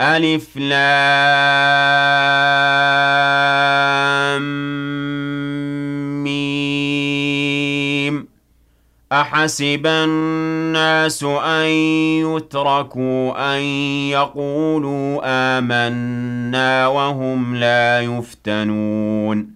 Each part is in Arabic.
ألف لام ميم. أحسب الناس أن يتركوا أن يقولوا آمنا وهم لا يفتنون.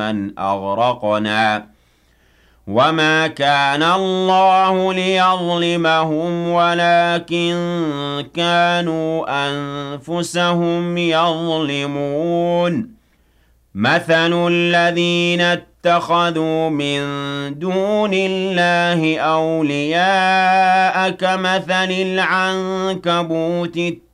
من أغرقنا وما كان الله ليظلمهم ولكن كانوا أنفسهم يظلمون. مثل الذين اتخذوا من دون الله أولياء كمثل العنكبوت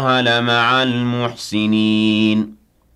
لمع المحسنين.